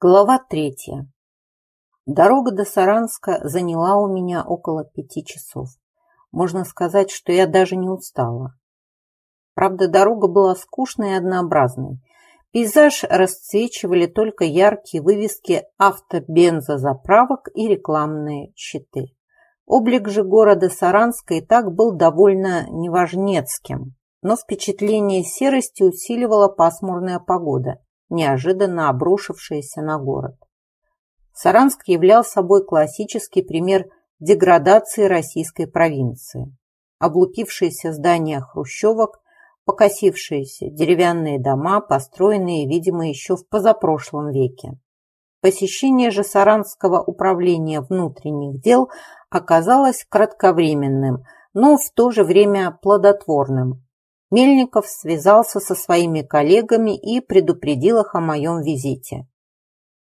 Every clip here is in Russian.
Глава третья. Дорога до Саранска заняла у меня около пяти часов. Можно сказать, что я даже не устала. Правда, дорога была скучной и однообразной. Пейзаж расцвечивали только яркие вывески автобензозаправок и рекламные щиты. Облик же города Саранска и так был довольно неважнецким, но впечатление серости усиливала пасмурная погода – неожиданно обрушившееся на город. Саранск являл собой классический пример деградации российской провинции. Облупившиеся здания хрущевок, покосившиеся деревянные дома, построенные, видимо, еще в позапрошлом веке. Посещение же Саранского управления внутренних дел оказалось кратковременным, но в то же время плодотворным, Мельников связался со своими коллегами и предупредил их о моем визите.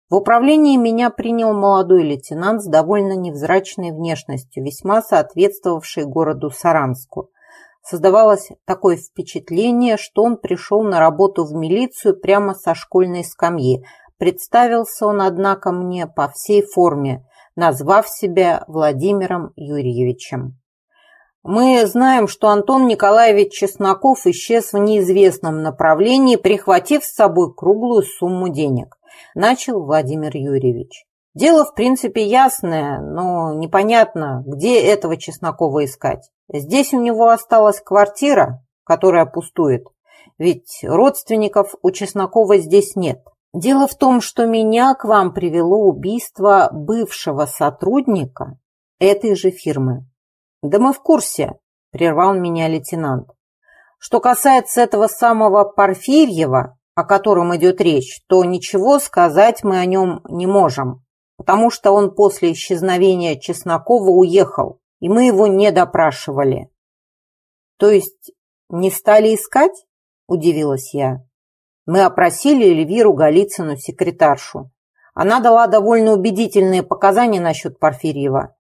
В управлении меня принял молодой лейтенант с довольно невзрачной внешностью, весьма соответствовавший городу Саранску. Создавалось такое впечатление, что он пришел на работу в милицию прямо со школьной скамьи. Представился он, однако, мне по всей форме, назвав себя Владимиром Юрьевичем. Мы знаем, что Антон Николаевич Чесноков исчез в неизвестном направлении, прихватив с собой круглую сумму денег. Начал Владимир Юрьевич. Дело, в принципе, ясное, но непонятно, где этого Чеснокова искать. Здесь у него осталась квартира, которая пустует, ведь родственников у Чеснокова здесь нет. Дело в том, что меня к вам привело убийство бывшего сотрудника этой же фирмы. «Да мы в курсе», – прервал меня лейтенант. «Что касается этого самого Порфирьева, о котором идет речь, то ничего сказать мы о нем не можем, потому что он после исчезновения Чеснокова уехал, и мы его не допрашивали». «То есть не стали искать?» – удивилась я. Мы опросили Эльвиру Голицыну, секретаршу. Она дала довольно убедительные показания насчет Порфирьева.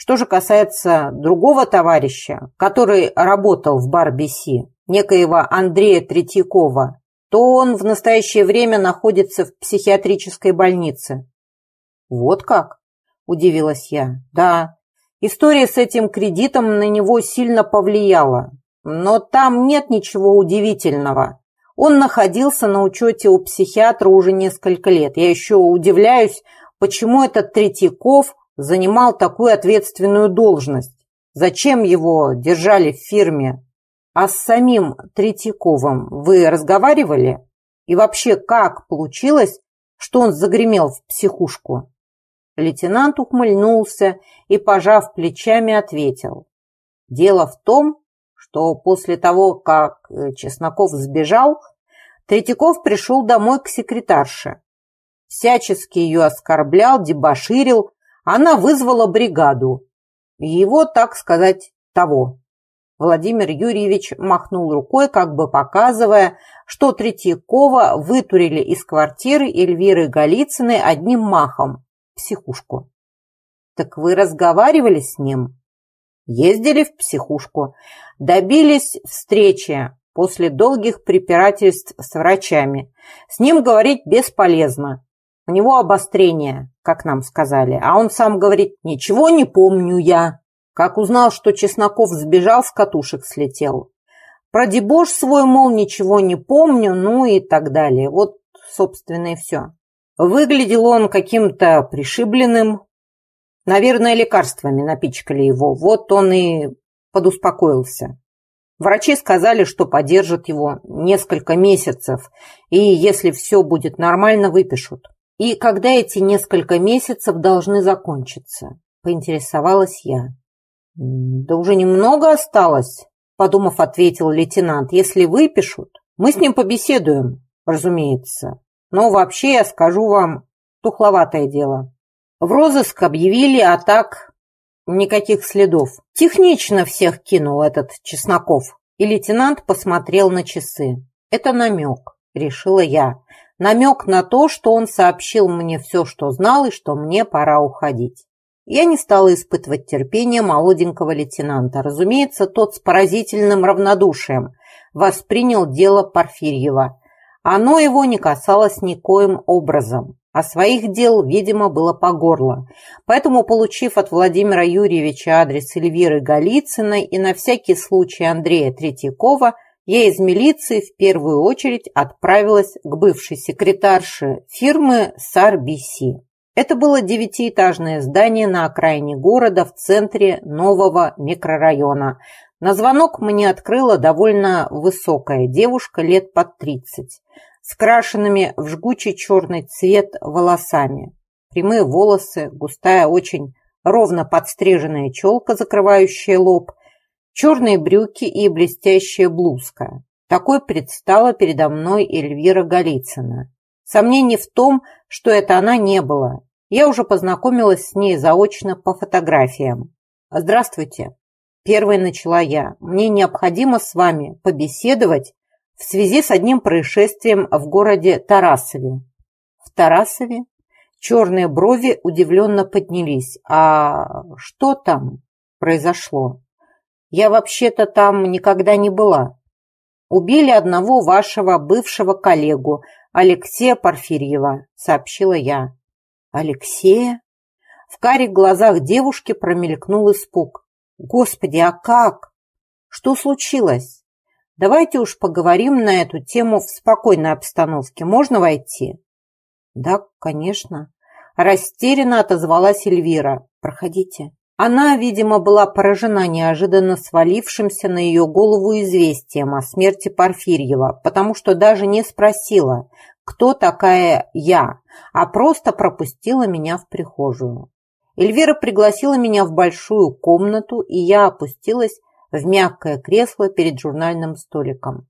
Что же касается другого товарища, который работал в Барбиси, некоего Андрея Третьякова, то он в настоящее время находится в психиатрической больнице. Вот как? Удивилась я. Да, история с этим кредитом на него сильно повлияла. Но там нет ничего удивительного. Он находился на учете у психиатра уже несколько лет. Я еще удивляюсь, почему этот Третьяков занимал такую ответственную должность? Зачем его держали в фирме? А с самим Третьяковым вы разговаривали? И вообще, как получилось, что он загремел в психушку? Лейтенант ухмыльнулся и, пожав плечами, ответил. Дело в том, что после того, как э, Чесноков сбежал, Третьяков пришел домой к секретарше. Всячески ее оскорблял, дебоширил, она вызвала бригаду. Его, так сказать, того. Владимир Юрьевич махнул рукой, как бы показывая, что Третьякова вытурили из квартиры Эльвиры Голицыной одним махом, психушку. «Так вы разговаривали с ним?» Ездили в психушку, добились встречи после долгих препирательств с врачами. С ним говорить бесполезно. У него обострение, как нам сказали, а он сам говорит, ничего не помню я. Как узнал, что Чесноков сбежал, с катушек слетел. Про дебош свой, мол, ничего не помню, ну и так далее. Вот, собственно, и все. Выглядел он каким-то пришибленным. Наверное, лекарствами напичкали его. Вот он и подуспокоился. Врачи сказали, что подержат его несколько месяцев, и если все будет нормально, выпишут. «И когда эти несколько месяцев должны закончиться?» – поинтересовалась я. «Да уже немного осталось», – подумав, ответил лейтенант. «Если выпишут, мы с ним побеседуем, разумеется. Но вообще я скажу вам, тухловатое дело. В розыск объявили, а так никаких следов. Технично всех кинул этот Чесноков». И лейтенант посмотрел на часы. «Это намек», – решила я намек на то, что он сообщил мне все, что знал, и что мне пора уходить. Я не стала испытывать терпение молоденького лейтенанта. Разумеется, тот с поразительным равнодушием воспринял дело Порфирьева. Оно его не касалось никоим образом. а своих дел, видимо, было по горло. Поэтому, получив от Владимира Юрьевича адрес Эльвиры Голицыной и на всякий случай Андрея Третьякова, я из милиции в первую очередь отправилась к бывшей секретарше фирмы SARBC. Это было девятиэтажное здание на окраине города в центре нового микрорайона. На звонок мне открыла довольно высокая девушка лет под тридцать с крашенными в жгучий черный цвет волосами. Прямые волосы, густая, очень ровно подстриженная челка, закрывающая лоб, черные брюки и блестящая блузка. Такой предстала передо мной Эльвира Голицына. Сомнений в том, что это она не было. Я уже познакомилась с ней заочно по фотографиям. «Здравствуйте», – первой начала я. «Мне необходимо с вами побеседовать в связи с одним происшествием в городе Тарасове. В Тарасове черные брови удивленно поднялись. А что там произошло? Я вообще-то там никогда не была. Убили одного вашего бывшего коллегу, Алексея Порфирьева, сообщила я. Алексея? В карих глазах девушки промелькнул испуг. Господи, а как? Что случилось? Давайте уж поговорим на эту тему в спокойной обстановке. Можно войти? Да, конечно. Растерянно отозвалась Эльвира. Проходите. Она, видимо, была поражена неожиданно свалившимся на ее голову известием о смерти Порфирьева, потому что даже не спросила, кто такая я, а просто пропустила меня в прихожую. Эльвира пригласила меня в большую комнату, и я опустилась в мягкое кресло перед журнальным столиком.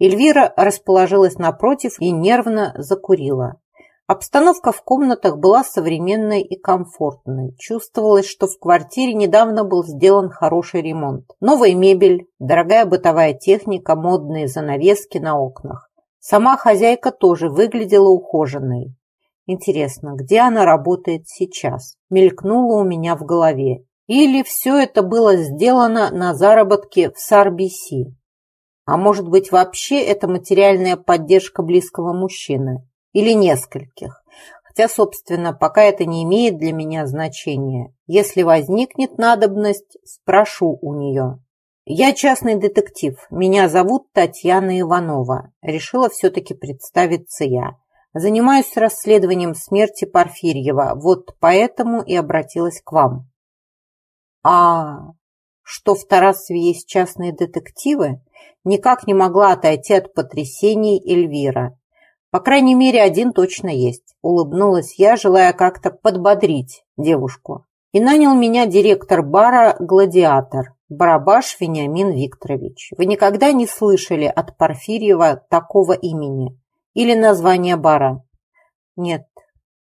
Эльвира расположилась напротив и нервно закурила. Обстановка в комнатах была современной и комфортной. Чувствовалось, что в квартире недавно был сделан хороший ремонт. Новая мебель, дорогая бытовая техника, модные занавески на окнах. Сама хозяйка тоже выглядела ухоженной. Интересно, где она работает сейчас? Мелькнуло у меня в голове. Или все это было сделано на заработке в САРБИСИ? А может быть вообще это материальная поддержка близкого мужчины? Или нескольких? Хотя, собственно, пока это не имеет для меня значения. Если возникнет надобность, спрошу у нее. Я частный детектив. Меня зовут Татьяна Иванова. Решила все-таки представиться я. Занимаюсь расследованием смерти Порфирьева. Вот поэтому и обратилась к вам. А что в Тарасове есть частные детективы, никак не могла отойти от потрясений Эльвира. По крайней мере, один точно есть. Улыбнулась я, желая как-то подбодрить девушку. И нанял меня директор бара «Гладиатор» Барабаш Вениамин Викторович. Вы никогда не слышали от Порфирьева такого имени? Или названия бара? Нет,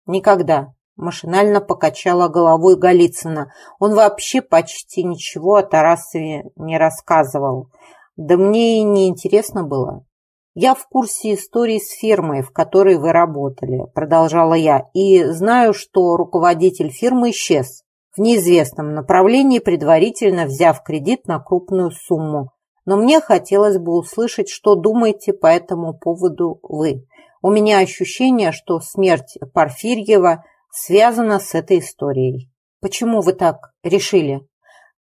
никогда. Машинально покачала головой Голицына. Он вообще почти ничего о Тарасове не рассказывал. Да мне и не интересно было. «Я в курсе истории с фирмой, в которой вы работали», – продолжала я, «и знаю, что руководитель фирмы исчез в неизвестном направлении, предварительно взяв кредит на крупную сумму. Но мне хотелось бы услышать, что думаете по этому поводу вы. У меня ощущение, что смерть Порфирьева связано с этой историей. Почему вы так решили?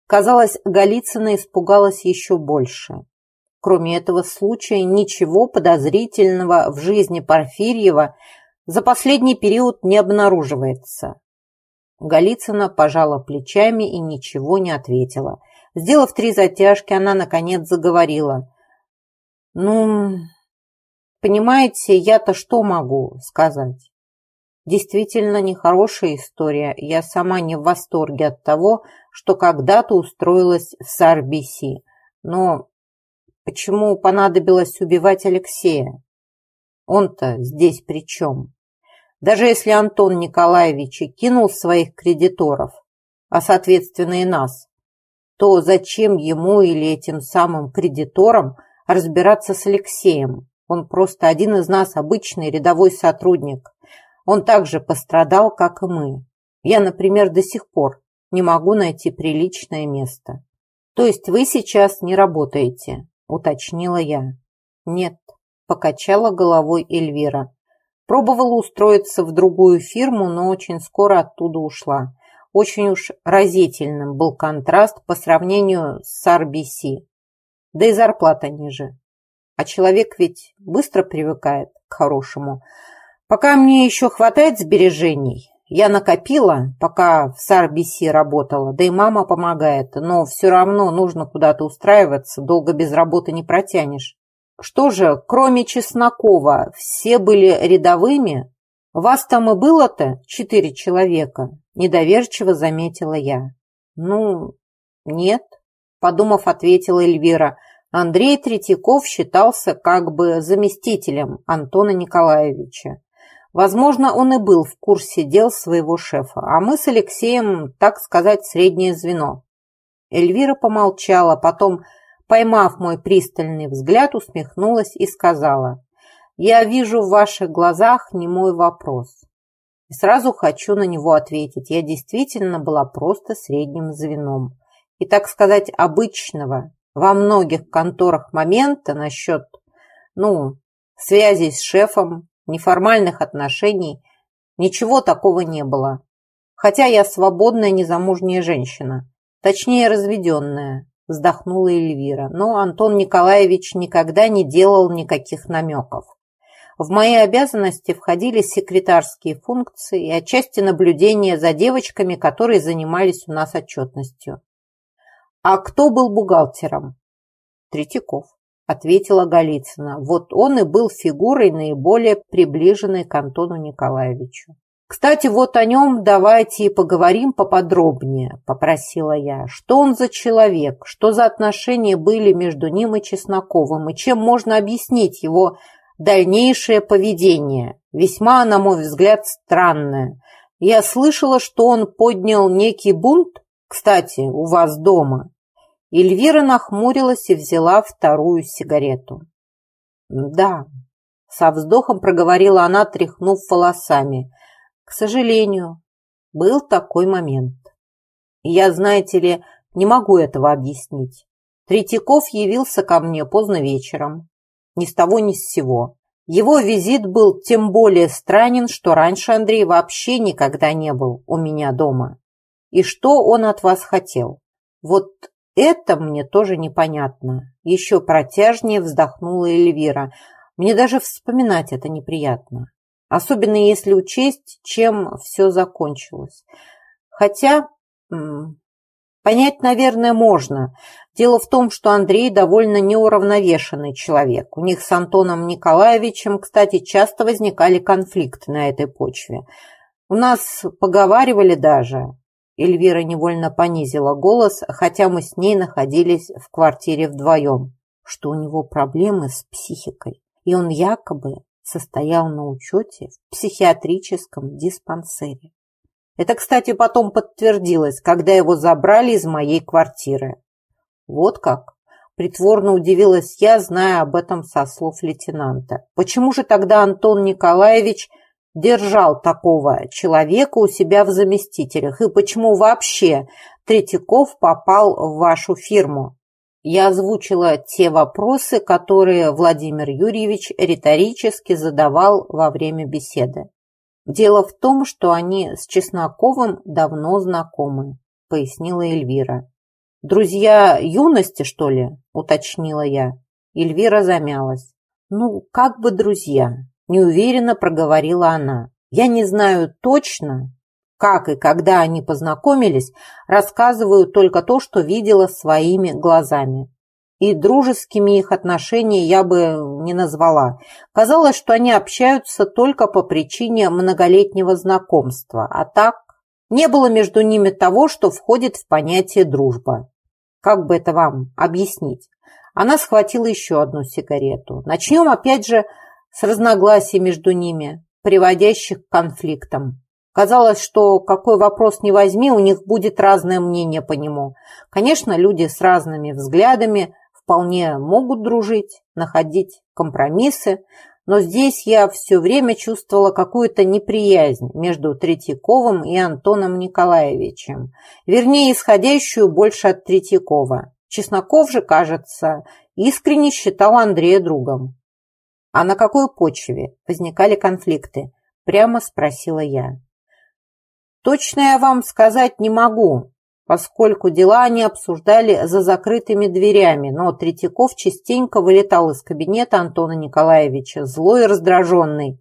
Казалось, Голицына испугалась еще больше. Кроме этого случая, ничего подозрительного в жизни Порфирьева за последний период не обнаруживается. Голицына пожала плечами и ничего не ответила. Сделав три затяжки, она, наконец, заговорила. «Ну, понимаете, я-то что могу сказать? Действительно нехорошая история. Я сама не в восторге от того, что когда-то устроилась в САРБИСИ. Но почему понадобилось убивать Алексея? Он-то здесь при чем? Даже если Антон Николаевич и кинул своих кредиторов, а соответственно и нас, то зачем ему или этим самым кредиторам разбираться с Алексеем? Он просто один из нас, обычный рядовой сотрудник. Он также пострадал, как и мы. Я, например, до сих пор не могу найти приличное место. То есть вы сейчас не работаете, уточнила я. Нет, покачала головой Эльвира. Пробовала устроиться в другую фирму, но очень скоро оттуда ушла. Очень уж разительным был контраст по сравнению с RBC. Да и зарплата ниже. А человек ведь быстро привыкает к хорошему. Пока мне еще хватает сбережений, я накопила, пока в SRBC работала, да и мама помогает, но все равно нужно куда-то устраиваться, долго без работы не протянешь. Что же, кроме Чеснокова, все были рядовыми? Вас там и было-то четыре человека, недоверчиво заметила я. Ну, нет, подумав, ответила Эльвира. Андрей Третьяков считался как бы заместителем Антона Николаевича. Возможно, он и был в курсе дел своего шефа, а мы с Алексеем, так сказать, среднее звено. Эльвира помолчала, потом, поймав мой пристальный взгляд, усмехнулась и сказала, «Я вижу в ваших глазах не мой вопрос. И сразу хочу на него ответить. Я действительно была просто средним звеном. И, так сказать, обычного во многих конторах момента насчет, ну, связи с шефом, неформальных отношений, ничего такого не было. Хотя я свободная незамужняя женщина, точнее разведенная, вздохнула Эльвира, но Антон Николаевич никогда не делал никаких намеков. В мои обязанности входили секретарские функции и отчасти наблюдение за девочками, которые занимались у нас отчетностью. А кто был бухгалтером? Третьяков ответила Голицына. Вот он и был фигурой наиболее приближенной к Антону Николаевичу. «Кстати, вот о нем давайте и поговорим поподробнее», – попросила я. «Что он за человек? Что за отношения были между ним и Чесноковым? И чем можно объяснить его дальнейшее поведение? Весьма, на мой взгляд, странное. Я слышала, что он поднял некий бунт, кстати, у вас дома. Эльвира нахмурилась и взяла вторую сигарету. «Да», — со вздохом проговорила она, тряхнув волосами. «К сожалению, был такой момент. я, знаете ли, не могу этого объяснить. Третьяков явился ко мне поздно вечером. Ни с того ни с сего. Его визит был тем более странен, что раньше Андрей вообще никогда не был у меня дома. И что он от вас хотел? Вот это мне тоже непонятно. Еще протяжнее вздохнула Эльвира. Мне даже вспоминать это неприятно. Особенно если учесть, чем все закончилось. Хотя, понять, наверное, можно. Дело в том, что Андрей довольно неуравновешенный человек. У них с Антоном Николаевичем, кстати, часто возникали конфликты на этой почве. У нас поговаривали даже, Эльвира невольно понизила голос, хотя мы с ней находились в квартире вдвоем, что у него проблемы с психикой, и он якобы состоял на учете в психиатрическом диспансере. Это, кстати, потом подтвердилось, когда его забрали из моей квартиры. Вот как? Притворно удивилась я, зная об этом со слов лейтенанта. Почему же тогда Антон Николаевич держал такого человека у себя в заместителях и почему вообще Третьяков попал в вашу фирму? Я озвучила те вопросы, которые Владимир Юрьевич риторически задавал во время беседы. Дело в том, что они с Чесноковым давно знакомы, пояснила Эльвира. «Друзья юности, что ли?» – уточнила я. Эльвира замялась. «Ну, как бы друзья неуверенно проговорила она. Я не знаю точно, как и когда они познакомились, рассказываю только то, что видела своими глазами. И дружескими их отношения я бы не назвала. Казалось, что они общаются только по причине многолетнего знакомства, а так не было между ними того, что входит в понятие дружба. Как бы это вам объяснить? Она схватила еще одну сигарету. Начнем опять же с разногласий между ними, приводящих к конфликтам. Казалось, что какой вопрос не возьми, у них будет разное мнение по нему. Конечно, люди с разными взглядами вполне могут дружить, находить компромиссы, но здесь я все время чувствовала какую-то неприязнь между Третьяковым и Антоном Николаевичем, вернее, исходящую больше от Третьякова. Чесноков же, кажется, искренне считал Андрея другом. А на какой почве возникали конфликты? Прямо спросила я. Точно я вам сказать не могу, поскольку дела они обсуждали за закрытыми дверями, но Третьяков частенько вылетал из кабинета Антона Николаевича, злой и раздраженный,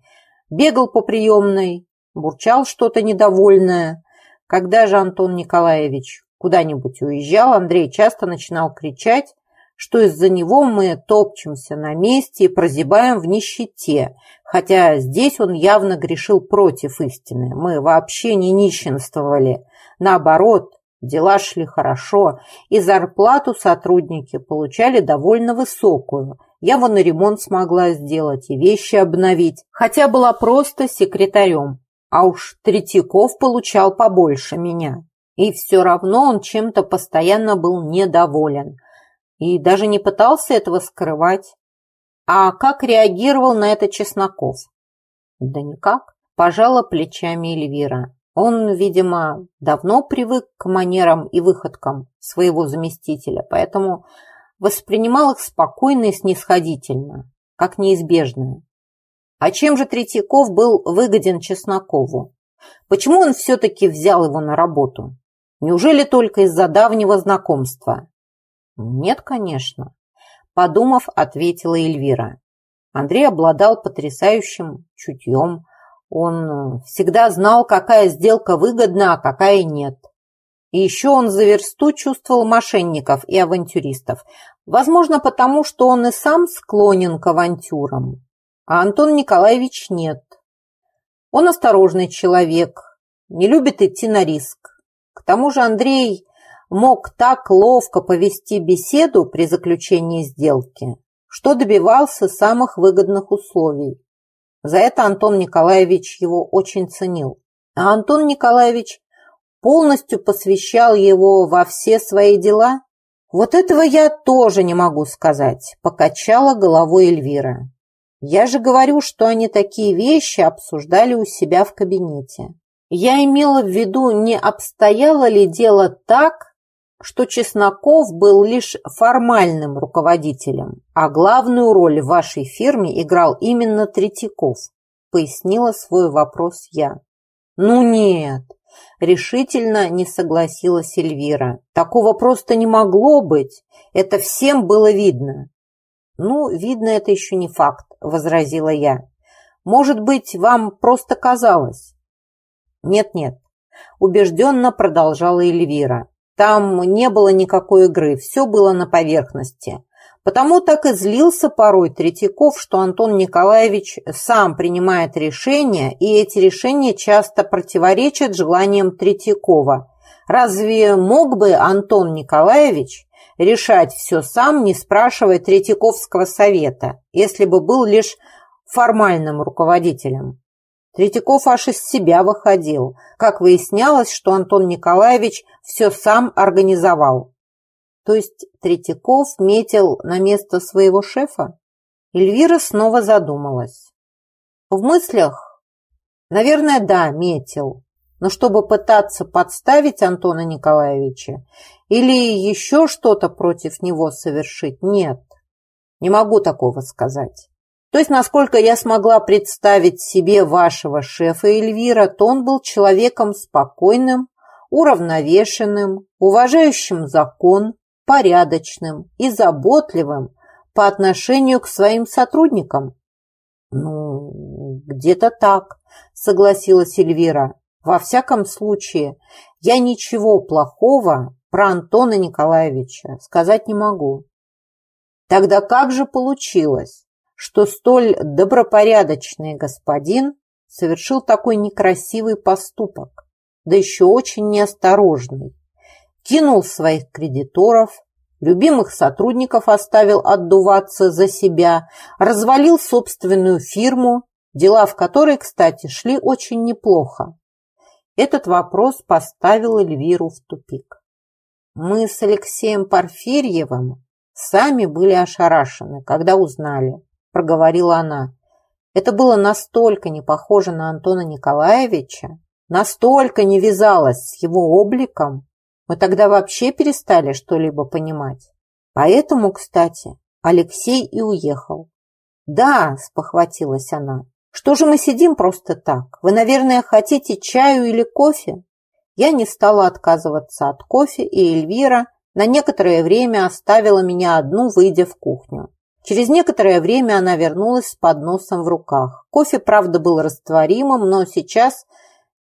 бегал по приемной, бурчал что-то недовольное. Когда же Антон Николаевич куда-нибудь уезжал, Андрей часто начинал кричать, что из-за него мы топчемся на месте и прозябаем в нищете, хотя здесь он явно грешил против истины. Мы вообще не нищенствовали. Наоборот, дела шли хорошо, и зарплату сотрудники получали довольно высокую. Я вон и ремонт смогла сделать, и вещи обновить, хотя была просто секретарем. А уж Третьяков получал побольше меня. И все равно он чем-то постоянно был недоволен – и даже не пытался этого скрывать. А как реагировал на это Чесноков? Да никак, пожала плечами Эльвира. Он, видимо, давно привык к манерам и выходкам своего заместителя, поэтому воспринимал их спокойно и снисходительно, как неизбежное. А чем же Третьяков был выгоден Чеснокову? Почему он все-таки взял его на работу? Неужели только из-за давнего знакомства? «Нет, конечно», – подумав, ответила Эльвира. Андрей обладал потрясающим чутьем. Он всегда знал, какая сделка выгодна, а какая нет. И еще он за версту чувствовал мошенников и авантюристов. Возможно, потому что он и сам склонен к авантюрам. А Антон Николаевич нет. Он осторожный человек, не любит идти на риск. К тому же Андрей мог так ловко повести беседу при заключении сделки, что добивался самых выгодных условий. За это Антон Николаевич его очень ценил. А Антон Николаевич полностью посвящал его во все свои дела? Вот этого я тоже не могу сказать, покачала головой Эльвира. Я же говорю, что они такие вещи обсуждали у себя в кабинете. Я имела в виду, не обстояло ли дело так, что Чесноков был лишь формальным руководителем, а главную роль в вашей фирме играл именно Третьяков, пояснила свой вопрос я. Ну нет, решительно не согласилась Эльвира. Такого просто не могло быть, это всем было видно. Ну, видно, это еще не факт, возразила я. Может быть, вам просто казалось? Нет-нет, убежденно продолжала Эльвира. Там не было никакой игры, все было на поверхности. Потому так и злился порой Третьяков, что Антон Николаевич сам принимает решения, и эти решения часто противоречат желаниям Третьякова. Разве мог бы Антон Николаевич решать все сам, не спрашивая Третьяковского совета, если бы был лишь формальным руководителем? Третьяков аж из себя выходил. Как выяснялось, что Антон Николаевич все сам организовал. То есть Третьяков метил на место своего шефа? Эльвира снова задумалась. В мыслях, наверное, да, метил. Но чтобы пытаться подставить Антона Николаевича или еще что-то против него совершить, нет. Не могу такого сказать. То есть, насколько я смогла представить себе вашего шефа Эльвира, то он был человеком спокойным, уравновешенным, уважающим закон, порядочным и заботливым по отношению к своим сотрудникам. Ну, где-то так, согласилась Эльвира. Во всяком случае, я ничего плохого про Антона Николаевича сказать не могу. Тогда как же получилось, что столь добропорядочный господин совершил такой некрасивый поступок, да еще очень неосторожный. Кинул своих кредиторов, любимых сотрудников оставил отдуваться за себя, развалил собственную фирму, дела в которой, кстати, шли очень неплохо. Этот вопрос поставил Эльвиру в тупик. Мы с Алексеем Порфирьевым сами были ошарашены, когда узнали, – проговорила она. Это было настолько не похоже на Антона Николаевича, настолько не вязалось с его обликом, мы тогда вообще перестали что-либо понимать. Поэтому, кстати, Алексей и уехал. «Да», – спохватилась она. «Что же мы сидим просто так? Вы, наверное, хотите чаю или кофе?» Я не стала отказываться от кофе, и Эльвира на некоторое время оставила меня одну, выйдя в кухню. Через некоторое время она вернулась с подносом в руках. Кофе, правда, был растворимым, но сейчас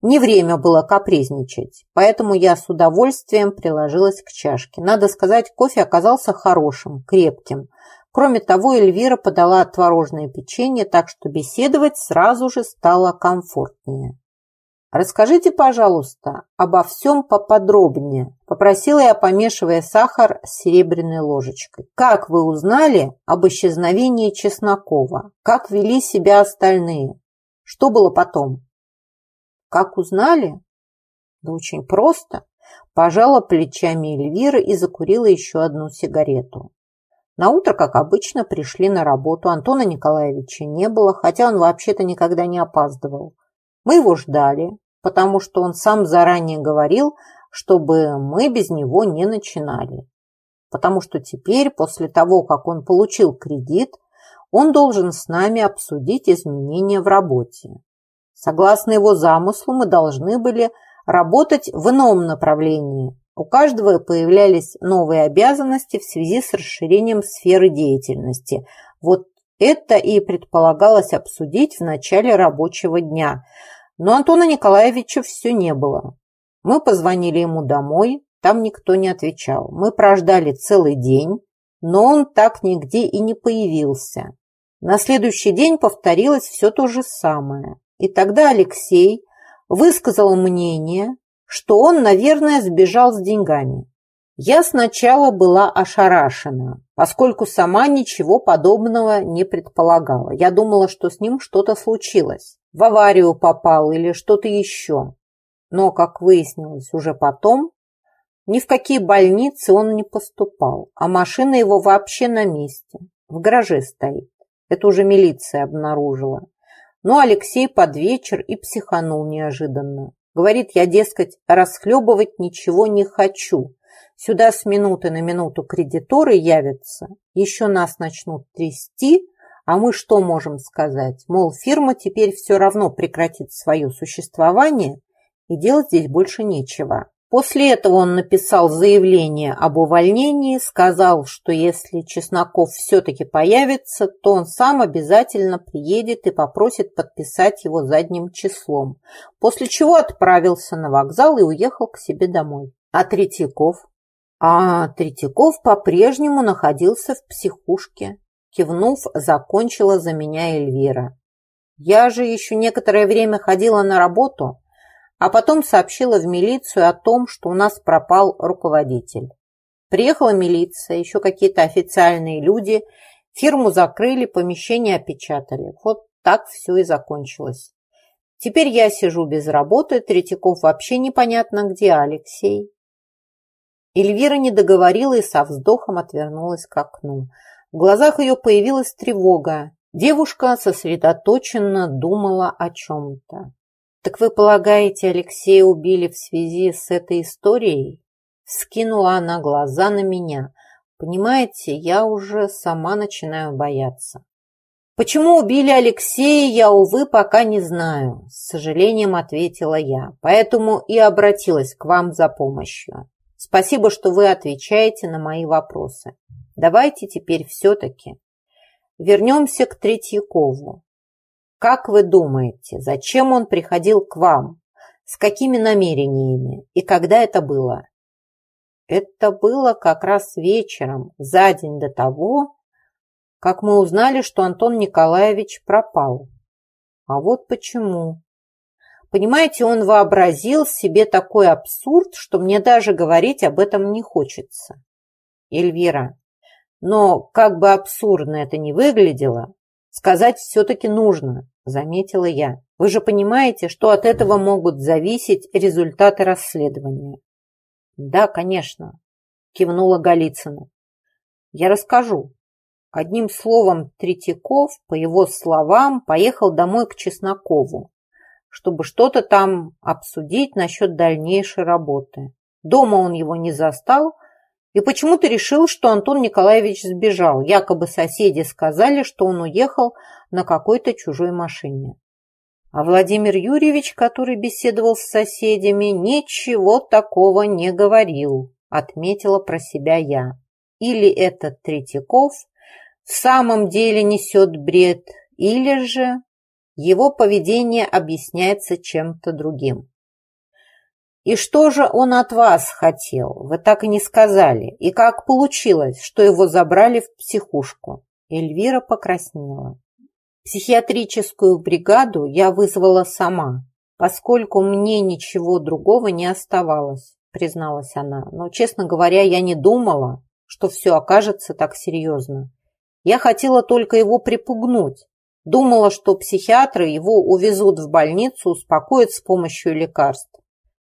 не время было капризничать, поэтому я с удовольствием приложилась к чашке. Надо сказать, кофе оказался хорошим, крепким. Кроме того, Эльвира подала творожное печенье, так что беседовать сразу же стало комфортнее. «Расскажите, пожалуйста, обо всем поподробнее», – попросила я, помешивая сахар с серебряной ложечкой. «Как вы узнали об исчезновении Чеснокова? Как вели себя остальные? Что было потом?» «Как узнали?» «Да очень просто». Пожала плечами Эльвира и закурила еще одну сигарету. На утро, как обычно, пришли на работу. Антона Николаевича не было, хотя он вообще-то никогда не опаздывал. Мы его ждали, потому что он сам заранее говорил, чтобы мы без него не начинали. Потому что теперь, после того, как он получил кредит, он должен с нами обсудить изменения в работе. Согласно его замыслу, мы должны были работать в ином направлении. У каждого появлялись новые обязанности в связи с расширением сферы деятельности. Вот это и предполагалось обсудить в начале рабочего дня – но Антона Николаевича все не было. Мы позвонили ему домой, там никто не отвечал. Мы прождали целый день, но он так нигде и не появился. На следующий день повторилось все то же самое. И тогда Алексей высказал мнение, что он, наверное, сбежал с деньгами. Я сначала была ошарашена, поскольку сама ничего подобного не предполагала. Я думала, что с ним что-то случилось в аварию попал или что-то еще. Но, как выяснилось уже потом, ни в какие больницы он не поступал, а машина его вообще на месте, в гараже стоит. Это уже милиция обнаружила. Но Алексей под вечер и психанул неожиданно. Говорит, я, дескать, расхлебывать ничего не хочу. Сюда с минуты на минуту кредиторы явятся, еще нас начнут трясти, а мы что можем сказать? Мол, фирма теперь все равно прекратит свое существование и делать здесь больше нечего. После этого он написал заявление об увольнении, сказал, что если Чесноков все-таки появится, то он сам обязательно приедет и попросит подписать его задним числом, после чего отправился на вокзал и уехал к себе домой. А Третьяков? А Третьяков по-прежнему находился в психушке. Кивнув, закончила за меня Эльвира. Я же еще некоторое время ходила на работу, а потом сообщила в милицию о том, что у нас пропал руководитель. Приехала милиция, еще какие-то официальные люди, фирму закрыли, помещение опечатали. Вот так все и закончилось. Теперь я сижу без работы, Третьяков вообще непонятно где, Алексей. Эльвира не договорила и со вздохом отвернулась к окну. В глазах ее появилась тревога. Девушка сосредоточенно думала о чем-то. «Так вы полагаете, Алексея убили в связи с этой историей?» Скинула она глаза на меня. «Понимаете, я уже сама начинаю бояться». «Почему убили Алексея, я, увы, пока не знаю», – с сожалением ответила я, поэтому и обратилась к вам за помощью. Спасибо, что вы отвечаете на мои вопросы. Давайте теперь все-таки вернемся к Третьякову. Как вы думаете, зачем он приходил к вам? С какими намерениями? И когда это было? Это было как раз вечером, за день до того, как мы узнали, что Антон Николаевич пропал. А вот почему. Понимаете, он вообразил себе такой абсурд, что мне даже говорить об этом не хочется. Эльвира, но как бы абсурдно это ни выглядело, сказать все-таки нужно, заметила я. Вы же понимаете, что от этого могут зависеть результаты расследования. Да, конечно, кивнула Голицына. Я расскажу. Одним словом, Третьяков, по его словам, поехал домой к Чеснокову, чтобы что-то там обсудить насчет дальнейшей работы. Дома он его не застал, И почему ты решил, что Антон Николаевич сбежал? Якобы соседи сказали, что он уехал на какой-то чужой машине. А Владимир Юрьевич, который беседовал с соседями, ничего такого не говорил, отметила про себя я. Или этот Третьяков в самом деле несет бред, или же его поведение объясняется чем-то другим. И что же он от вас хотел? Вы так и не сказали. И как получилось, что его забрали в психушку? Эльвира покраснела. Психиатрическую бригаду я вызвала сама, поскольку мне ничего другого не оставалось, призналась она. Но, честно говоря, я не думала, что все окажется так серьезно. Я хотела только его припугнуть. Думала, что психиатры его увезут в больницу, успокоят с помощью лекарств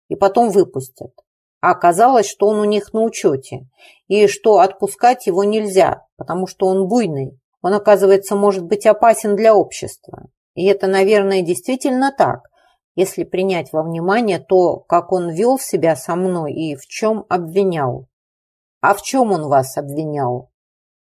и потом выпустят. А оказалось, что он у них на учете, и что отпускать его нельзя, потому что он буйный. Он, оказывается, может быть опасен для общества. И это, наверное, действительно так, если принять во внимание то, как он вел себя со мной и в чем обвинял. А в чем он вас обвинял?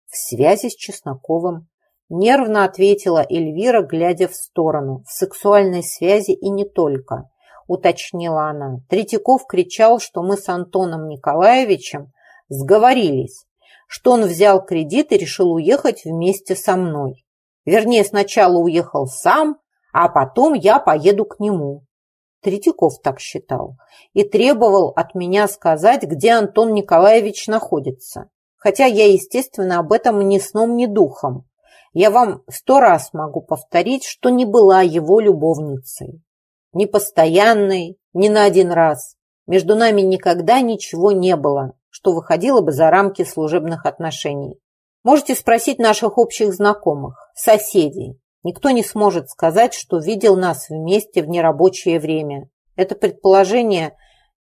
В связи с Чесноковым. Нервно ответила Эльвира, глядя в сторону. В сексуальной связи и не только уточнила она. Третьяков кричал, что мы с Антоном Николаевичем сговорились, что он взял кредит и решил уехать вместе со мной. Вернее, сначала уехал сам, а потом я поеду к нему. Третьяков так считал и требовал от меня сказать, где Антон Николаевич находится. Хотя я, естественно, об этом ни сном, ни духом. Я вам сто раз могу повторить, что не была его любовницей ни постоянной, ни на один раз. Между нами никогда ничего не было, что выходило бы за рамки служебных отношений. Можете спросить наших общих знакомых, соседей. Никто не сможет сказать, что видел нас вместе в нерабочее время. Это предположение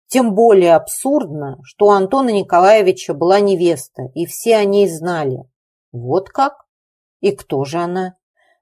тем более абсурдно, что у Антона Николаевича была невеста, и все о ней знали. Вот как? И кто же она?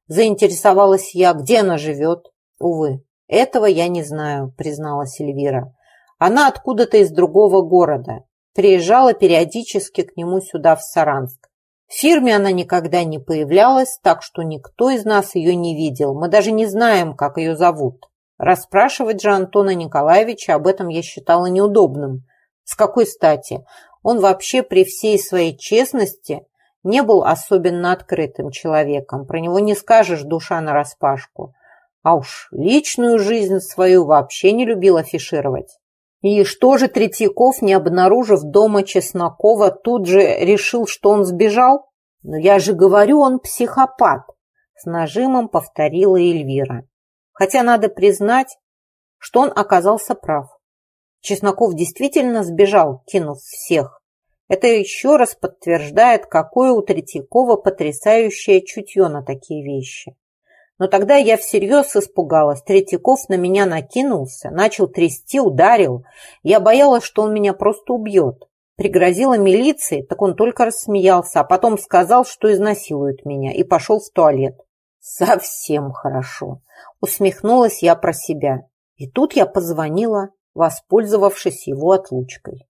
Заинтересовалась я, где она живет. Увы, «Этого я не знаю», – призналась Эльвира. «Она откуда-то из другого города. Приезжала периодически к нему сюда, в Саранск. В фирме она никогда не появлялась, так что никто из нас ее не видел. Мы даже не знаем, как ее зовут. Расспрашивать же Антона Николаевича об этом я считала неудобным. С какой стати? Он вообще при всей своей честности не был особенно открытым человеком. Про него не скажешь душа нараспашку. А уж личную жизнь свою вообще не любил афишировать. И что же Третьяков, не обнаружив дома Чеснокова, тут же решил, что он сбежал? Но я же говорю, он психопат, с нажимом повторила Эльвира. Хотя надо признать, что он оказался прав. Чесноков действительно сбежал, кинув всех. Это еще раз подтверждает, какое у Третьякова потрясающее чутье на такие вещи. Но тогда я всерьез испугалась. Третьяков на меня накинулся, начал трясти, ударил. Я боялась, что он меня просто убьет. Пригрозила милиции, так он только рассмеялся, а потом сказал, что изнасилует меня, и пошел в туалет. Совсем хорошо. Усмехнулась я про себя. И тут я позвонила, воспользовавшись его отлучкой.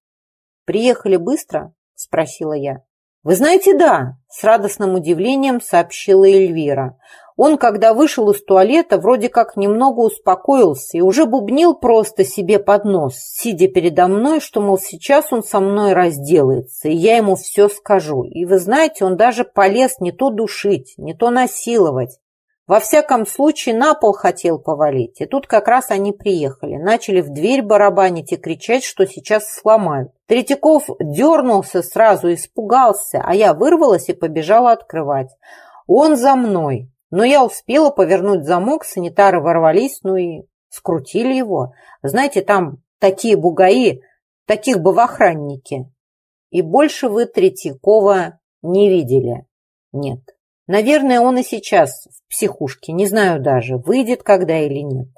«Приехали быстро?» – спросила я. «Вы знаете, да», – с радостным удивлением сообщила Эльвира. Он, когда вышел из туалета, вроде как немного успокоился и уже бубнил просто себе под нос, сидя передо мной, что, мол, сейчас он со мной разделается, и я ему все скажу. И вы знаете, он даже полез не то душить, не то насиловать. Во всяком случае, на пол хотел повалить. И тут как раз они приехали. Начали в дверь барабанить и кричать, что сейчас сломают. Третьяков дернулся сразу, испугался, а я вырвалась и побежала открывать. Он за мной. Но я успела повернуть замок, санитары ворвались, ну и скрутили его. Знаете, там такие бугаи, таких бы в охраннике. И больше вы Третьякова не видели? Нет. Наверное, он и сейчас в психушке, не знаю даже, выйдет когда или нет.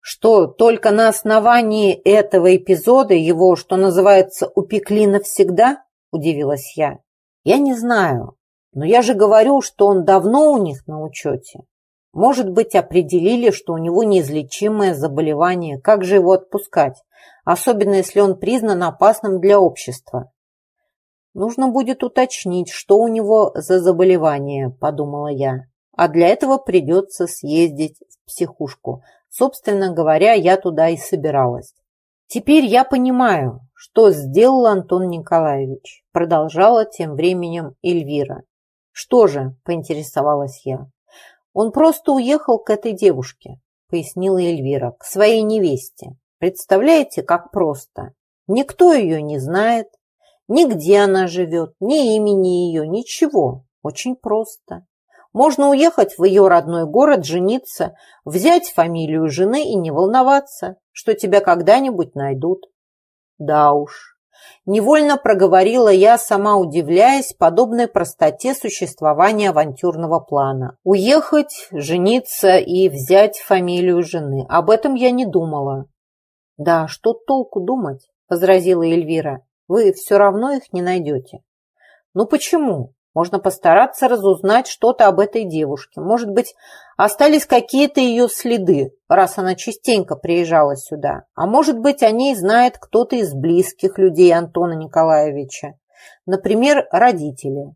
Что, только на основании этого эпизода его, что называется, упекли навсегда? Удивилась я. Я не знаю. Но я же говорю, что он давно у них на учете. Может быть, определили, что у него неизлечимое заболевание. Как же его отпускать? Особенно, если он признан опасным для общества. Нужно будет уточнить, что у него за заболевание, подумала я. А для этого придется съездить в психушку. Собственно говоря, я туда и собиралась. Теперь я понимаю, что сделал Антон Николаевич, продолжала тем временем Эльвира. Что же, поинтересовалась я. Он просто уехал к этой девушке, пояснила Эльвира, к своей невесте. Представляете, как просто. Никто ее не знает, нигде она живет, ни имени ее, ничего. Очень просто. Можно уехать в ее родной город, жениться, взять фамилию жены и не волноваться, что тебя когда-нибудь найдут. Да уж. Невольно проговорила я, сама удивляясь подобной простоте существования авантюрного плана. Уехать, жениться и взять фамилию жены. Об этом я не думала. Да, что толку думать, возразила Эльвира. Вы все равно их не найдете. Ну почему? Можно постараться разузнать что-то об этой девушке. Может быть, остались какие-то ее следы, раз она частенько приезжала сюда. А может быть, о ней знает кто-то из близких людей Антона Николаевича. Например, родители.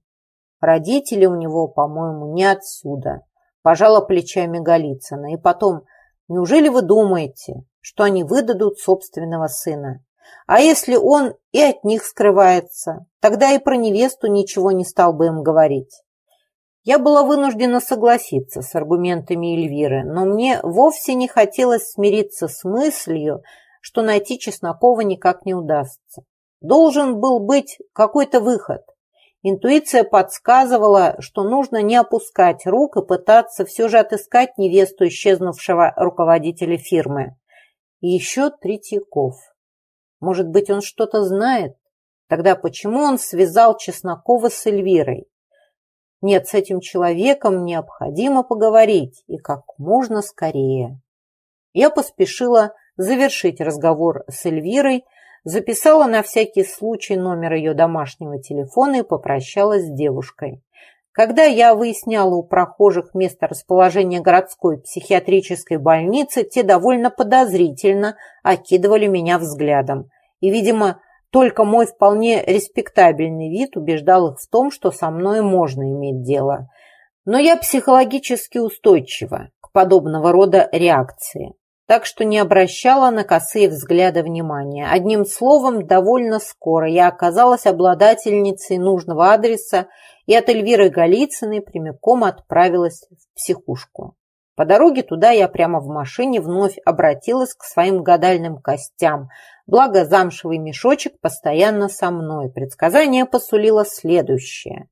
Родители у него, по-моему, не отсюда. Пожала плечами Голицына. И потом, неужели вы думаете, что они выдадут собственного сына? А если он и от них скрывается, тогда и про невесту ничего не стал бы им говорить. Я была вынуждена согласиться с аргументами Эльвиры, но мне вовсе не хотелось смириться с мыслью, что найти Чеснокова никак не удастся. Должен был быть какой-то выход. Интуиция подсказывала, что нужно не опускать рук и пытаться все же отыскать невесту исчезнувшего руководителя фирмы. И еще Третьяков. Может быть, он что-то знает? Тогда почему он связал Чеснокова с Эльвирой? Нет, с этим человеком необходимо поговорить и как можно скорее. Я поспешила завершить разговор с Эльвирой, записала на всякий случай номер ее домашнего телефона и попрощалась с девушкой. Когда я выясняла у прохожих место расположения городской психиатрической больницы, те довольно подозрительно окидывали меня взглядом. И, видимо, только мой вполне респектабельный вид убеждал их в том, что со мной можно иметь дело. Но я психологически устойчива к подобного рода реакции так что не обращала на косые взгляды внимания. Одним словом, довольно скоро я оказалась обладательницей нужного адреса и от Эльвиры Голицыной прямиком отправилась в психушку. По дороге туда я прямо в машине вновь обратилась к своим гадальным костям, благо замшевый мешочек постоянно со мной. Предсказание посулило следующее.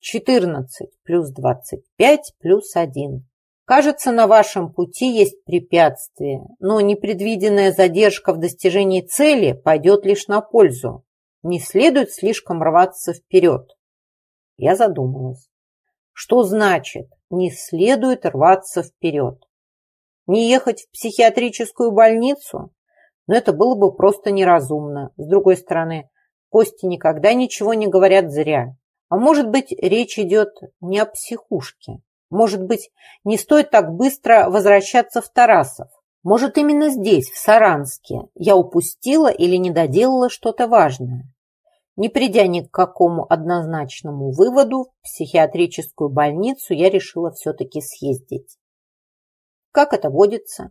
14 плюс 25 плюс 1. Кажется, на вашем пути есть препятствие, но непредвиденная задержка в достижении цели пойдет лишь на пользу. Не следует слишком рваться вперед. Я задумалась. Что значит «не следует рваться вперед»? Не ехать в психиатрическую больницу? Но это было бы просто неразумно. С другой стороны, кости никогда ничего не говорят зря. А может быть, речь идет не о психушке, может быть, не стоит так быстро возвращаться в Тарасов? Может, именно здесь, в Саранске, я упустила или не доделала что-то важное? Не придя ни к какому однозначному выводу, в психиатрическую больницу я решила все-таки съездить. Как это водится?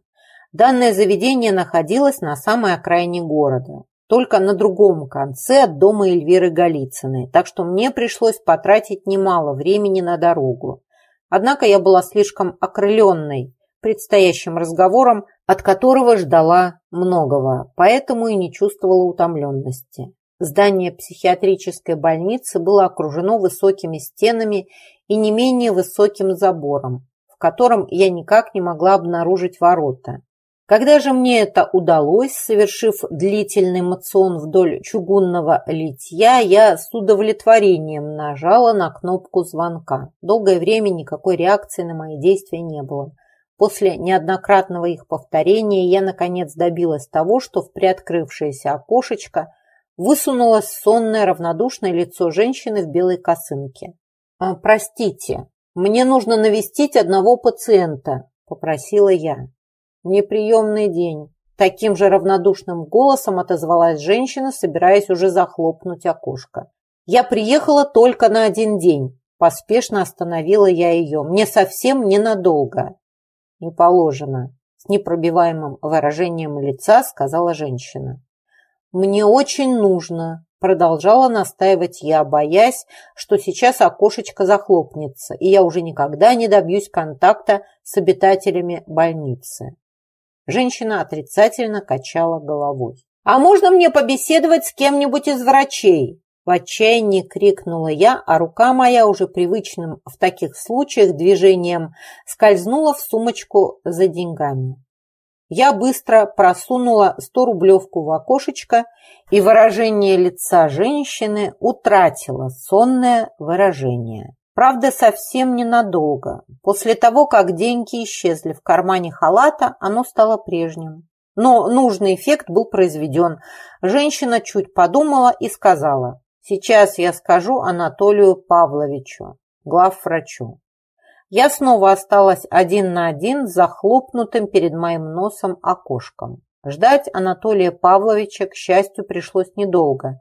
Данное заведение находилось на самой окраине города, только на другом конце от дома Эльвиры Голицыной, так что мне пришлось потратить немало времени на дорогу. Однако я была слишком окрыленной предстоящим разговором, от которого ждала многого, поэтому и не чувствовала утомленности. Здание психиатрической больницы было окружено высокими стенами и не менее высоким забором, в котором я никак не могла обнаружить ворота. Когда же мне это удалось, совершив длительный мацион вдоль чугунного литья, я с удовлетворением нажала на кнопку звонка. Долгое время никакой реакции на мои действия не было. После неоднократного их повторения я, наконец, добилась того, что в приоткрывшееся окошечко высунулось сонное равнодушное лицо женщины в белой косынке. «А, «Простите, мне нужно навестить одного пациента», – попросила я. «Неприемный день!» Таким же равнодушным голосом отозвалась женщина, собираясь уже захлопнуть окошко. Я приехала только на один день. Поспешно остановила я ее. Мне совсем ненадолго. Не положено. С непробиваемым выражением лица сказала женщина. Мне очень нужно. Продолжала настаивать я, боясь, что сейчас окошечко захлопнется, и я уже никогда не добьюсь контакта с обитателями больницы. Женщина отрицательно качала головой. «А можно мне побеседовать с кем-нибудь из врачей?» В отчаянии крикнула я, а рука моя уже привычным в таких случаях движением скользнула в сумочку за деньгами. Я быстро просунула сто рублевку в окошечко, и выражение лица женщины утратило сонное выражение. Правда, совсем ненадолго. После того, как деньги исчезли в кармане халата, оно стало прежним. Но нужный эффект был произведен. Женщина чуть подумала и сказала, Сейчас я скажу Анатолию Павловичу, главврачу. Я снова осталась один на один с захлопнутым перед моим носом окошком. Ждать Анатолия Павловича, к счастью, пришлось недолго.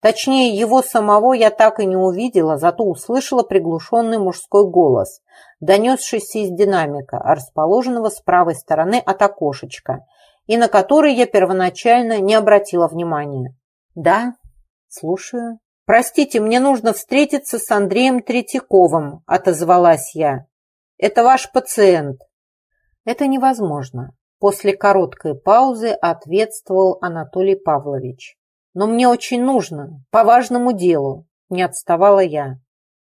Точнее, его самого я так и не увидела, зато услышала приглушенный мужской голос, донесшийся из динамика, расположенного с правой стороны от окошечка, и на который я первоначально не обратила внимания. «Да, «Слушаю». «Простите, мне нужно встретиться с Андреем Третьяковым», – отозвалась я. «Это ваш пациент». «Это невозможно», – после короткой паузы ответствовал Анатолий Павлович. «Но мне очень нужно, по важному делу», – не отставала я.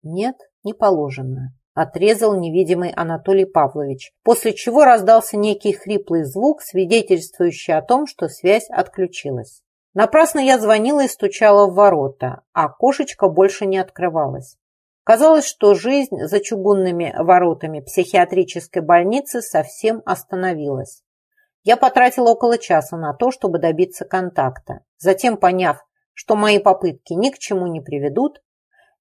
«Нет, не положено», – отрезал невидимый Анатолий Павлович, после чего раздался некий хриплый звук, свидетельствующий о том, что связь отключилась. Напрасно я звонила и стучала в ворота, а кошечка больше не открывалась. Казалось, что жизнь за чугунными воротами психиатрической больницы совсем остановилась. Я потратила около часа на то, чтобы добиться контакта. Затем, поняв, что мои попытки ни к чему не приведут,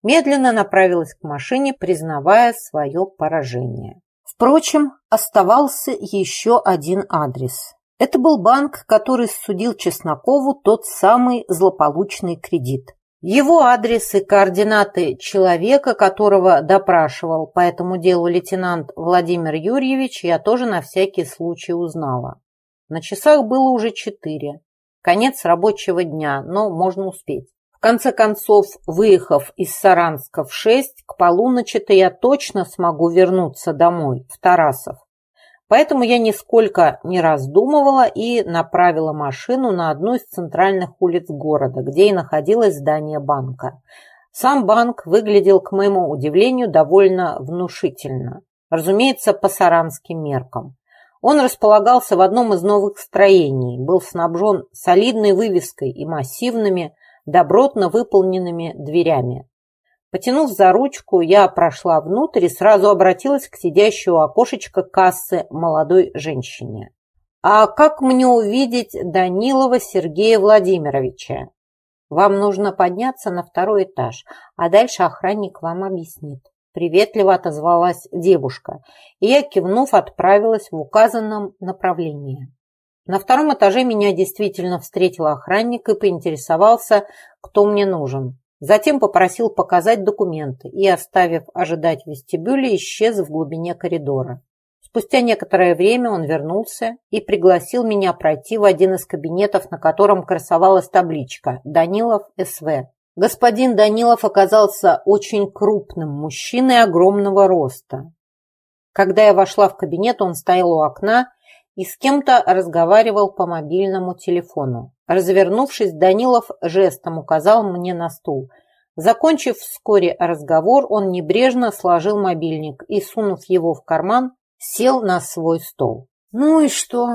медленно направилась к машине, признавая свое поражение. Впрочем, оставался еще один адрес. Это был банк, который судил Чеснокову тот самый злополучный кредит. Его адрес и координаты человека, которого допрашивал по этому делу лейтенант Владимир Юрьевич, я тоже на всякий случай узнала. На часах было уже четыре. Конец рабочего дня, но можно успеть. В конце концов, выехав из Саранска в шесть, к полуночи-то я точно смогу вернуться домой, в Тарасов. Поэтому я нисколько не раздумывала и направила машину на одну из центральных улиц города, где и находилось здание банка. Сам банк выглядел, к моему удивлению, довольно внушительно. Разумеется, по саранским меркам. Он располагался в одном из новых строений, был снабжен солидной вывеской и массивными, добротно выполненными дверями. Потянув за ручку, я прошла внутрь и сразу обратилась к сидящей у окошечка кассы молодой женщине. «А как мне увидеть Данилова Сергея Владимировича?» «Вам нужно подняться на второй этаж, а дальше охранник вам объяснит». Приветливо отозвалась девушка, и я, кивнув, отправилась в указанном направлении. На втором этаже меня действительно встретил охранник и поинтересовался, кто мне нужен. Затем попросил показать документы и, оставив ожидать в вестибюле, исчез в глубине коридора. Спустя некоторое время он вернулся и пригласил меня пройти в один из кабинетов, на котором красовалась табличка «Данилов СВ». Господин Данилов оказался очень крупным мужчиной огромного роста. Когда я вошла в кабинет, он стоял у окна и с кем-то разговаривал по мобильному телефону. Развернувшись, Данилов жестом указал мне на стул. Закончив вскоре разговор, он небрежно сложил мобильник и, сунув его в карман, сел на свой стол. «Ну и что?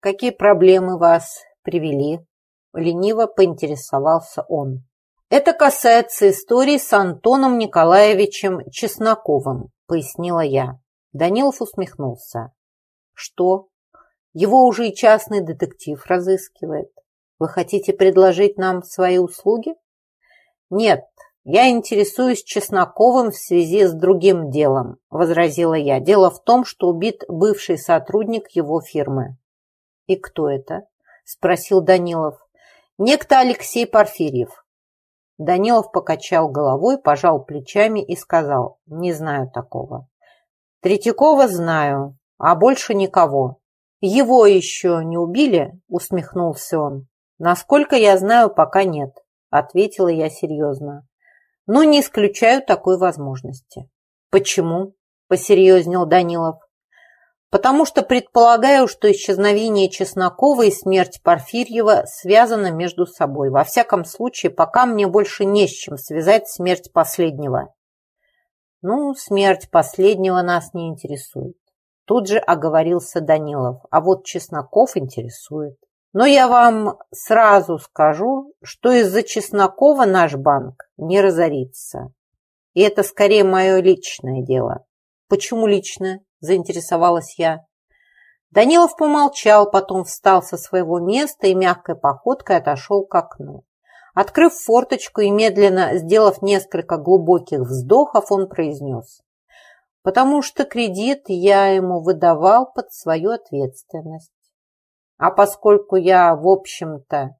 Какие проблемы вас привели?» Лениво поинтересовался он. «Это касается истории с Антоном Николаевичем Чесноковым», пояснила я. Данилов усмехнулся. Что? Его уже и частный детектив разыскивает. Вы хотите предложить нам свои услуги? Нет, я интересуюсь Чесноковым в связи с другим делом, возразила я. Дело в том, что убит бывший сотрудник его фирмы. И кто это? Спросил Данилов. Некто Алексей Порфирьев. Данилов покачал головой, пожал плечами и сказал, не знаю такого. Третьякова знаю, а больше никого. Его еще не убили? Усмехнулся он. Насколько я знаю, пока нет, ответила я серьезно. Но не исключаю такой возможности. Почему? Посерьезнел Данилов. Потому что предполагаю, что исчезновение Чеснокова и смерть Порфирьева связаны между собой. Во всяком случае, пока мне больше не с чем связать смерть последнего. Ну, смерть последнего нас не интересует. Тут же оговорился Данилов. А вот Чесноков интересует. Но я вам сразу скажу, что из-за Чеснокова наш банк не разорится. И это скорее мое личное дело. Почему личное? заинтересовалась я. Данилов помолчал, потом встал со своего места и мягкой походкой отошел к окну. Открыв форточку и медленно сделав несколько глубоких вздохов, он произнес. «Потому что кредит я ему выдавал под свою ответственность. А поскольку я, в общем-то,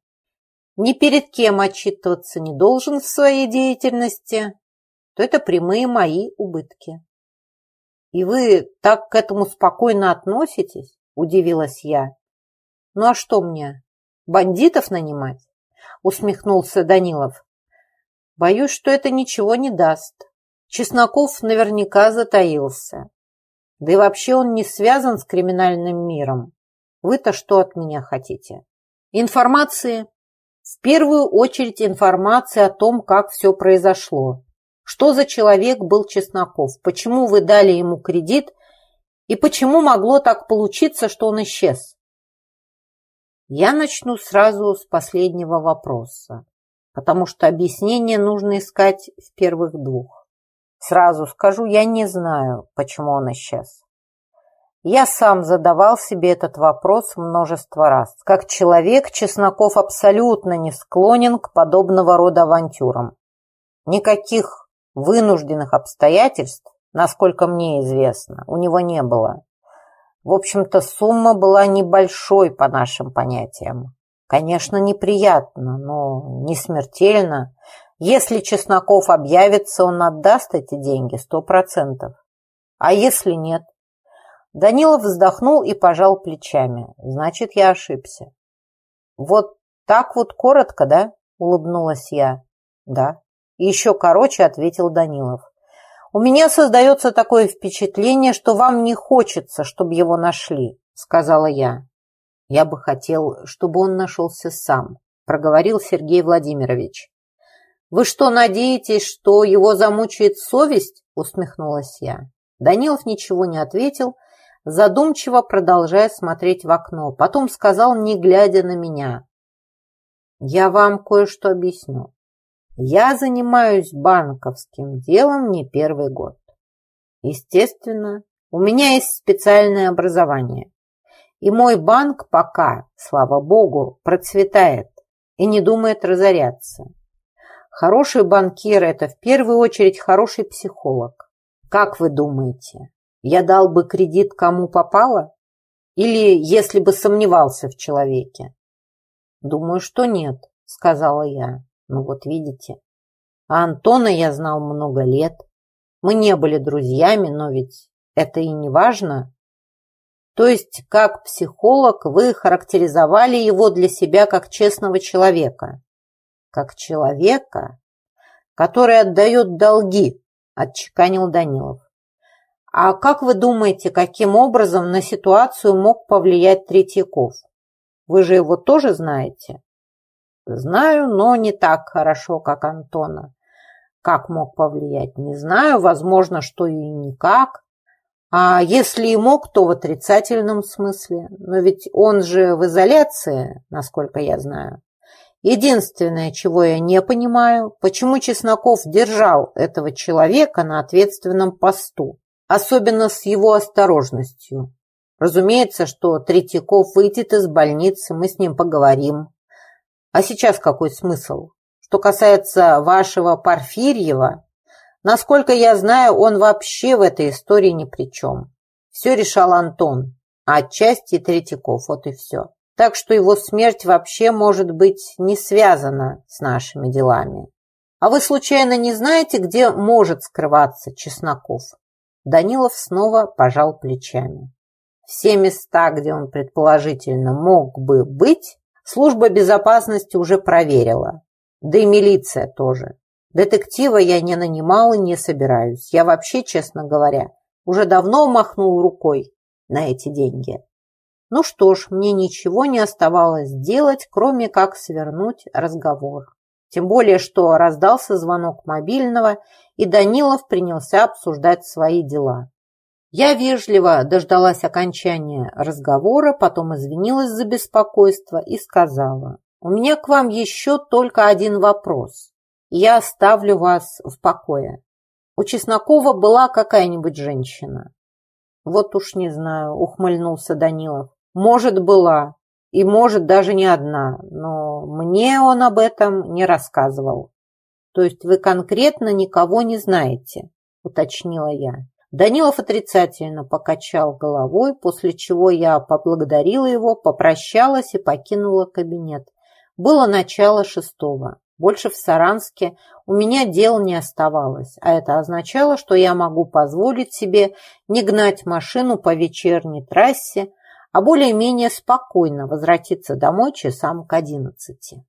ни перед кем отчитываться не должен в своей деятельности, то это прямые мои убытки. «И вы так к этому спокойно относитесь?» – удивилась я. «Ну а что мне, бандитов нанимать?» – усмехнулся Данилов. «Боюсь, что это ничего не даст. Чесноков наверняка затаился. Да и вообще он не связан с криминальным миром. Вы-то что от меня хотите? Информации? В первую очередь информации о том, как все произошло. Что за человек был Чесноков? Почему вы дали ему кредит? И почему могло так получиться, что он исчез? Я начну сразу с последнего вопроса, потому что объяснение нужно искать в первых двух. Сразу скажу, я не знаю, почему он исчез. Я сам задавал себе этот вопрос множество раз. Как человек, Чесноков абсолютно не склонен к подобного рода авантюрам. Никаких Вынужденных обстоятельств, насколько мне известно, у него не было. В общем-то, сумма была небольшой по нашим понятиям. Конечно, неприятно, но не смертельно. Если Чесноков объявится, он отдаст эти деньги сто процентов. А если нет? Данилов вздохнул и пожал плечами. Значит, я ошибся. Вот так вот коротко, да? Улыбнулась я. Да. Еще короче ответил Данилов. У меня создается такое впечатление, что вам не хочется, чтобы его нашли, сказала я. Я бы хотел, чтобы он нашелся сам, проговорил Сергей Владимирович. Вы что, надеетесь, что его замучает совесть? усмехнулась я. Данилов ничего не ответил, задумчиво продолжая смотреть в окно. Потом сказал, не глядя на меня. «Я вам кое-что объясню. Я занимаюсь банковским делом не первый год. Естественно, у меня есть специальное образование. И мой банк пока, слава богу, процветает и не думает разоряться. Хороший банкир – это в первую очередь хороший психолог. Как вы думаете, я дал бы кредит кому попало? Или если бы сомневался в человеке? Думаю, что нет, сказала я. Ну вот видите. А Антона я знал много лет. Мы не были друзьями, но ведь это и не важно. То есть, как психолог, вы характеризовали его для себя как честного человека. Как человека, который отдает долги, отчеканил Данилов. А как вы думаете, каким образом на ситуацию мог повлиять Третьяков? Вы же его тоже знаете? Знаю, но не так хорошо, как Антона. Как мог повлиять, не знаю. Возможно, что и никак. А если и мог, то в отрицательном смысле. Но ведь он же в изоляции, насколько я знаю. Единственное, чего я не понимаю, почему Чесноков держал этого человека на ответственном посту, особенно с его осторожностью. Разумеется, что Третьяков выйдет из больницы, мы с ним поговорим. А сейчас какой смысл? Что касается вашего Порфирьева, насколько я знаю, он вообще в этой истории ни при чем. Все решал Антон, а отчасти Третьяков, вот и все. Так что его смерть вообще может быть не связана с нашими делами. А вы случайно не знаете, где может скрываться Чесноков? Данилов снова пожал плечами. Все места, где он предположительно мог бы быть, служба безопасности уже проверила. Да и милиция тоже. Детектива я не нанимал и не собираюсь. Я вообще, честно говоря, уже давно махнул рукой на эти деньги. Ну что ж, мне ничего не оставалось делать, кроме как свернуть разговор. Тем более, что раздался звонок мобильного, и Данилов принялся обсуждать свои дела. Я вежливо дождалась окончания разговора, потом извинилась за беспокойство и сказала, «У меня к вам еще только один вопрос. Я оставлю вас в покое. У Чеснокова была какая-нибудь женщина?» «Вот уж не знаю», — ухмыльнулся Данилов. «Может, была, и может даже не одна, но мне он об этом не рассказывал». «То есть вы конкретно никого не знаете?» — уточнила я. Данилов отрицательно покачал головой, после чего я поблагодарила его, попрощалась и покинула кабинет. Было начало шестого. Больше в Саранске у меня дел не оставалось, а это означало, что я могу позволить себе не гнать машину по вечерней трассе, а более-менее спокойно возвратиться домой часам к одиннадцати.